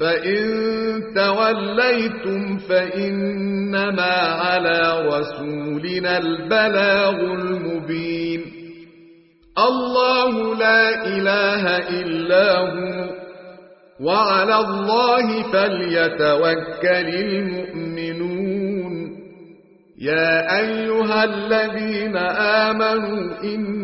فإن توليتم فإنما على رسولنا البلاغ المبين الله لا إله إلا هو وعلى الله فليتوكل المؤمنون يا أيها الذين آمنوا إن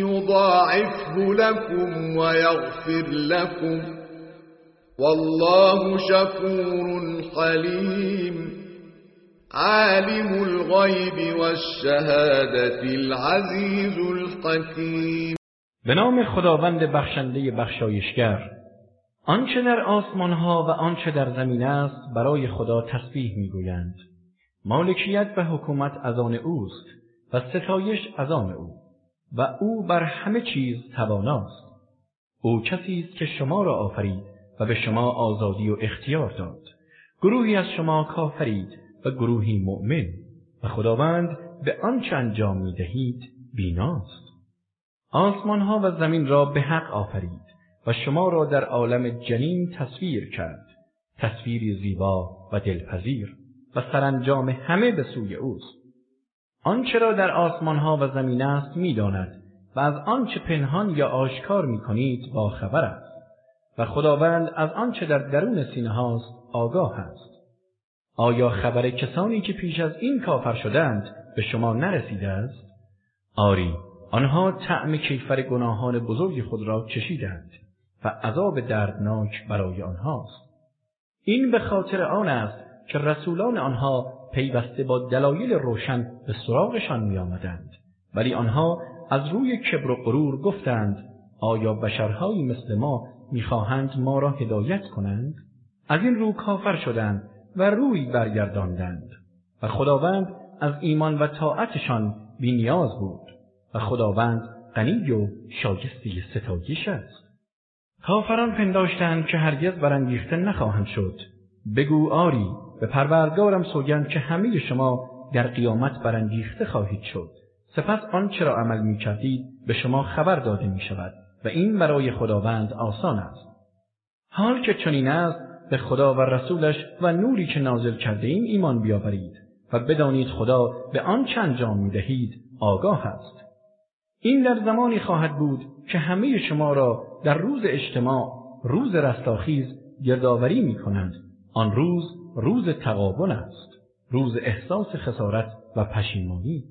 يضاعفه لكم ويغفر لكم والله شكور حليم. عالم الغيب والشهادة العزيز الحكيم. به نام خداوند بخشنده بخشایشگر آنچه در آسمان ها و آنچه در زمین است برای خدا تسبیح می‌گویند. مالکیت و حکومت از آن اوست و ستایش از آن او. و او بر همه چیز تواناست. او کسی است که شما را آفرید و به شما آزادی و اختیار داد. گروهی از شما کافرید و گروهی مؤمن و خداوند به آنچه انجام می دهید بیناست. آسمان ها و زمین را به حق آفرید و شما را در عالم جنین تصویر کرد. تصویری زیبا و دلپذیر و سرانجام همه به سوی اوست. آنچه را در آسمان ها و زمین است می‌داند و از آنچه پنهان یا آشکار می کنید با خبر است. و خداوند از آنچه در درون سینه هاست آگاه است. آیا خبر کسانی که پیش از این کافر شدند به شما نرسیده است؟ آری آنها طعم کیفر گناهان بزرگ خود را چشیدند و عذاب دردناک برای آنهاست. این به خاطر آن است که رسولان آنها پیوسته با دلایل روشن به سراغشان می آمدند. ولی آنها از روی کبر و غرور گفتند آیا بشرهایی مثل ما می‌خواهند ما را هدایت کنند؟ از این رو کافر شدند و روی برگرداندند و خداوند از ایمان و طاعتشان بینیاز بود و خداوند غنی و شایسته ستایش است. کافران پنداشتند که هرگز برانگیخته نخواهند شد. بگو آری به پروردگارم سوگند که همه شما در قیامت برانگیخته خواهید شد. سپس آنچه را عمل می کردید به شما خبر داده می شود و این برای خداوند آسان است. حال که چنین است به خدا و رسولش و نوری که نازل کرده‌ایم ایمان بیاورید و بدانید خدا به آنچه انجام می دهید آگاه است. این در زمانی خواهد بود که همه شما را در روز اجتماع روز رستاخیز گردآوری می کنند. آن روز روز تقابل است. روز احساس خسارت و پشیمانی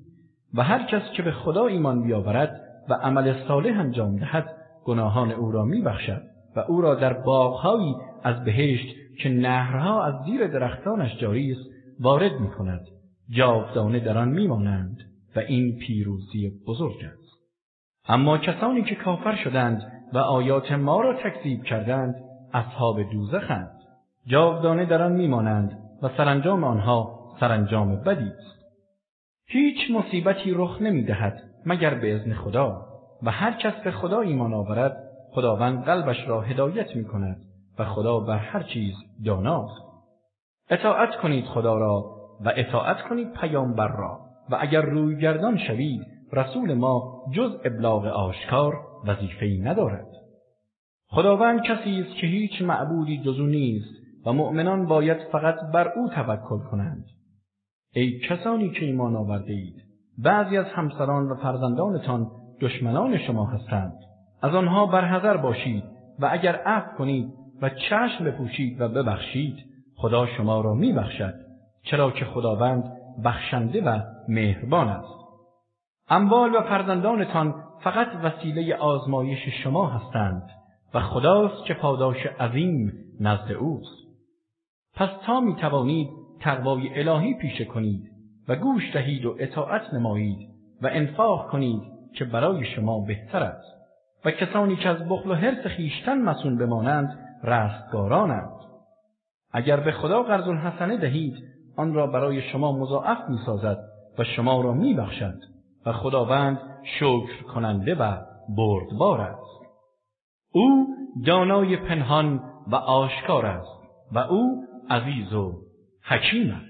و هر کس که به خدا ایمان بیاورد و عمل صالح انجام دهد گناهان او را می بخشد و او را در باغهایی از بهشت که نهرها از زیر درختانش جاری است وارد می کند. جاودانه در آن میمانند و این پیروزی بزرگ است. اما کسانی که کافر شدند و آیات ما را تکذیب کردند اصحاب دوزخند جاودانه در آن میمانند و سرانجام آنها سرانجام بدی است. هیچ مصیبتی رخ نمی‌دهد مگر به اذن خدا و هر کس به خدا ایمان آورد خداوند قلبش را هدایت می کند و خدا بر هر چیز داناست. اطاعت کنید خدا را و اطاعت کنید پیامبر را و اگر روی گردان شوید رسول ما جز ابلاغ آشکار وظیفه‌ای ندارد. خداوند کسی است که هیچ معبودی جز او نیست. و مؤمنان باید فقط بر او توکل کنند. ای کسانی که ایمان آورده اید بعضی از همسران و فرزندانتان دشمنان شما هستند. از آنها برحذر باشید و اگر عفو کنید و چشم بپوشید و ببخشید خدا شما را میبخشد چرا که خداوند بخشنده و مهربان است. اموال و فرزندانتان فقط وسیله آزمایش شما هستند و خداست که پاداش عظیم نزد اوست. پس تا می توانید تقوای الهی پیشه کنید و گوش دهید و اطاعت نمایید و انفاق کنید که برای شما بهتر است. و کسانی که از بخل و حرص خویشتن مصون بمانند رستگارانند. اگر به خدا قرض الحسنه دهید آن را برای شما مضاعف می سازد و شما را می بخشد و خداوند شکر کننده و بردبار است. او دانای پنهان و آشکار است و او عزیز و حکیم